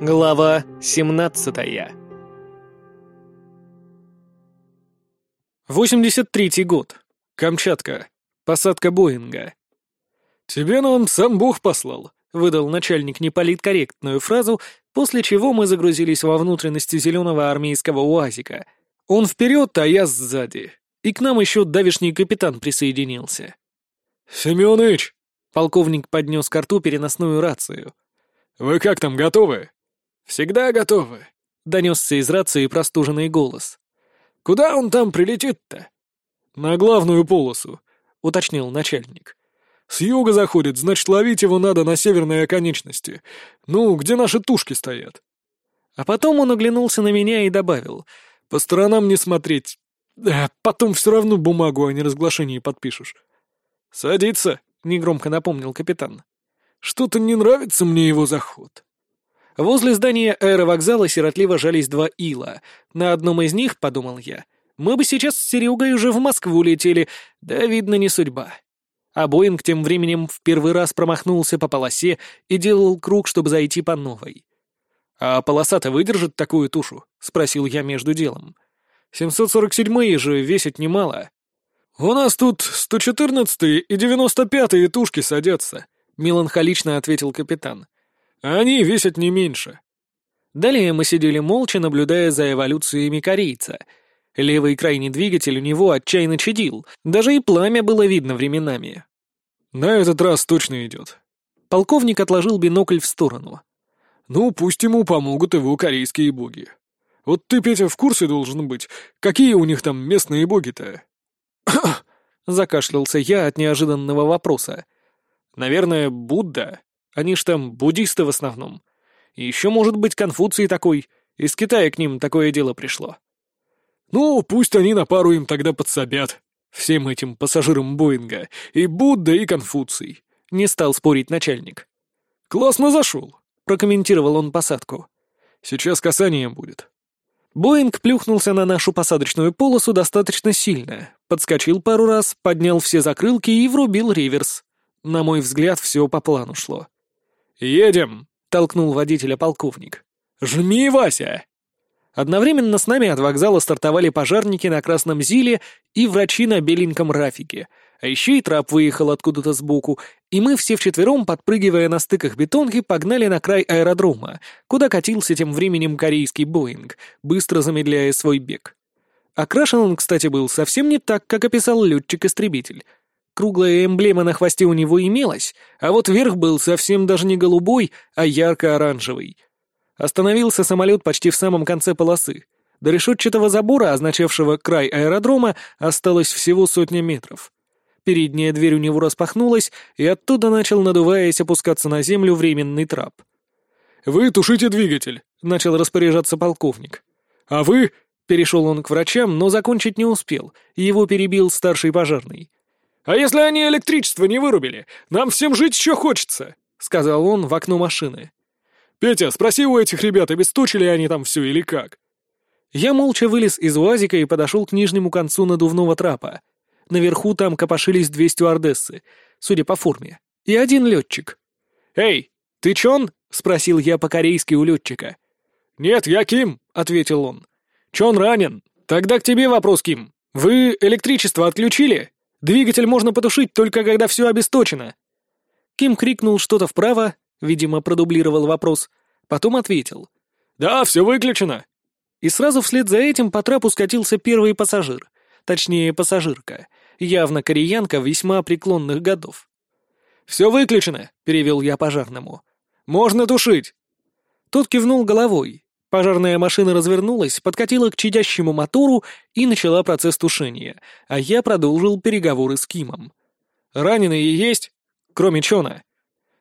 Глава 17 83-й год. Камчатка. Посадка Боинга. «Тебе нам сам Бог послал», — выдал начальник неполиткорректную фразу, после чего мы загрузились во внутренности зеленого армейского уазика. Он вперед, а я сзади. И к нам еще давишний капитан присоединился. «Семёныч!» — полковник поднес к рту переносную рацию. «Вы как там, готовы?» «Всегда готовы», — донесся из рации простуженный голос. «Куда он там прилетит-то?» «На главную полосу», — уточнил начальник. «С юга заходит, значит, ловить его надо на северной оконечности. Ну, где наши тушки стоят?» А потом он оглянулся на меня и добавил. «По сторонам не смотреть. А потом все равно бумагу о неразглашении подпишешь». «Садиться», — негромко напомнил капитан. «Что-то не нравится мне его заход». Возле здания аэровокзала сиротливо жались два ила. На одном из них, подумал я, мы бы сейчас с Серегой уже в Москву летели, да, видно, не судьба. А Боинг тем временем в первый раз промахнулся по полосе и делал круг, чтобы зайти по новой. «А полоса-то выдержит такую тушу?» — спросил я между делом. «747-е же весят немало». «У нас тут 114-е и 95-е тушки садятся», — меланхолично ответил капитан. Они весят не меньше. Далее мы сидели молча, наблюдая за эволюциями корейца. Левый крайний двигатель у него отчаянно чадил, даже и пламя было видно временами. На этот раз точно идет. Полковник отложил бинокль в сторону. Ну, пусть ему помогут его корейские боги. Вот ты, Петя, в курсе должен быть, какие у них там местные боги-то? Закашлялся я от неожиданного вопроса. Наверное, Будда. Они ж там буддисты в основном. И еще, может быть, Конфуций такой. Из Китая к ним такое дело пришло. Ну, пусть они на пару им тогда подсобят. Всем этим пассажирам Боинга. И Будда, и Конфуций. Не стал спорить начальник. «Классно зашел», — прокомментировал он посадку. «Сейчас касание будет». Боинг плюхнулся на нашу посадочную полосу достаточно сильно, подскочил пару раз, поднял все закрылки и врубил реверс. На мой взгляд, все по плану шло. «Едем!» — толкнул водителя полковник. «Жми, Вася!» Одновременно с нами от вокзала стартовали пожарники на красном зиле и врачи на беленьком рафике, а еще и трап выехал откуда-то сбоку, и мы все вчетвером, подпрыгивая на стыках бетонки, погнали на край аэродрома, куда катился тем временем корейский Боинг, быстро замедляя свой бег. Окрашен он, кстати, был совсем не так, как описал летчик-истребитель — Круглая эмблема на хвосте у него имелась, а вот верх был совсем даже не голубой, а ярко-оранжевый. Остановился самолет почти в самом конце полосы. До решетчатого забора, означавшего край аэродрома, осталось всего сотня метров. Передняя дверь у него распахнулась, и оттуда начал, надуваясь, опускаться на землю временный трап. «Вы тушите двигатель», — начал распоряжаться полковник. «А вы...» — перешел он к врачам, но закончить не успел, его перебил старший пожарный. «А если они электричество не вырубили? Нам всем жить еще хочется!» — сказал он в окно машины. «Петя, спроси у этих ребят, обесточили они там все или как?» Я молча вылез из УАЗика и подошел к нижнему концу надувного трапа. Наверху там копошились две стюардессы, судя по форме, и один летчик. «Эй, ты Чон?» — спросил я по-корейски у летчика. «Нет, я Ким», — ответил он. «Чон ранен. Тогда к тебе вопрос, Ким. Вы электричество отключили?» Двигатель можно потушить только когда все обесточено». Ким крикнул что-то вправо, видимо, продублировал вопрос, потом ответил. «Да, все выключено». И сразу вслед за этим по трапу скатился первый пассажир, точнее, пассажирка, явно кореянка весьма преклонных годов. «Все выключено», — перевел я пожарному. «Можно тушить». Тот кивнул головой, Пожарная машина развернулась, подкатила к чадящему мотору и начала процесс тушения, а я продолжил переговоры с Кимом. «Раненые есть? Кроме Чона?»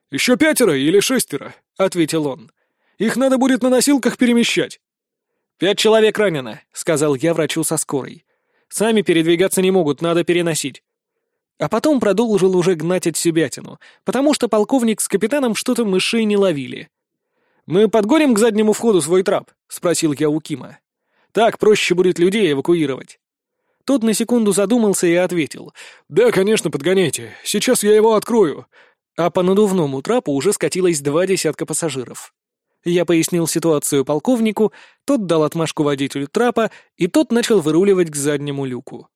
«Еще пятеро или шестеро», — ответил он. «Их надо будет на носилках перемещать». «Пять человек ранено», — сказал я врачу со скорой. «Сами передвигаться не могут, надо переносить». А потом продолжил уже гнать от себятину, потому что полковник с капитаном что-то мышей не ловили. «Мы подгоним к заднему входу свой трап?» — спросил я у Кима. «Так проще будет людей эвакуировать». Тот на секунду задумался и ответил. «Да, конечно, подгоняйте. Сейчас я его открою». А по надувному трапу уже скатилось два десятка пассажиров. Я пояснил ситуацию полковнику, тот дал отмашку водителю трапа, и тот начал выруливать к заднему люку.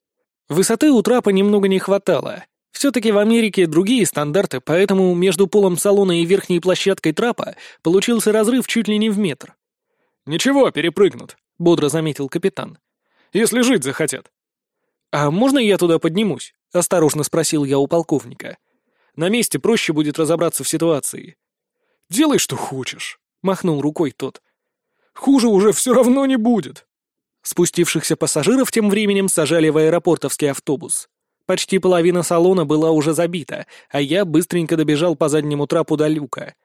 Высоты у трапа немного не хватало. Все-таки в Америке другие стандарты, поэтому между полом салона и верхней площадкой трапа получился разрыв чуть ли не в метр. «Ничего, перепрыгнут», — бодро заметил капитан. «Если жить захотят». «А можно я туда поднимусь?» — осторожно спросил я у полковника. «На месте проще будет разобраться в ситуации». «Делай, что хочешь», — махнул рукой тот. «Хуже уже все равно не будет». Спустившихся пассажиров тем временем сажали в аэропортовский автобус. Почти половина салона была уже забита, а я быстренько добежал по заднему трапу до люка.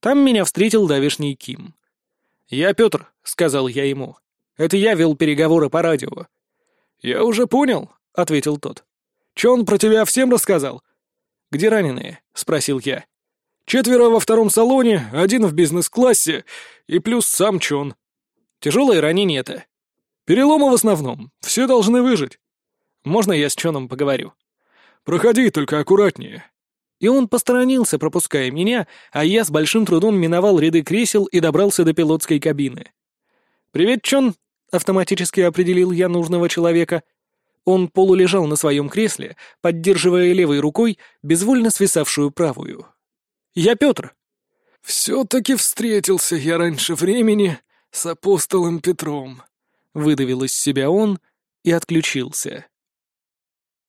Там меня встретил давешний Ким. «Я Петр», — сказал я ему. «Это я вел переговоры по радио». «Я уже понял», — ответил тот. «Че он про тебя всем рассказал?» «Где раненые?» — спросил я. «Четверо во втором салоне, один в бизнес-классе и плюс сам Чон». «Тяжелые ранения-то?» «Переломы в основном. Все должны выжить». «Можно я с Чоном поговорю?» «Проходи, только аккуратнее». И он посторонился, пропуская меня, а я с большим трудом миновал ряды кресел и добрался до пилотской кабины. «Привет, Чон!» — автоматически определил я нужного человека. Он полулежал на своем кресле, поддерживая левой рукой безвольно свисавшую правую. «Я Петр». «Все-таки встретился я раньше времени с апостолом Петром», — выдавил из себя он и отключился.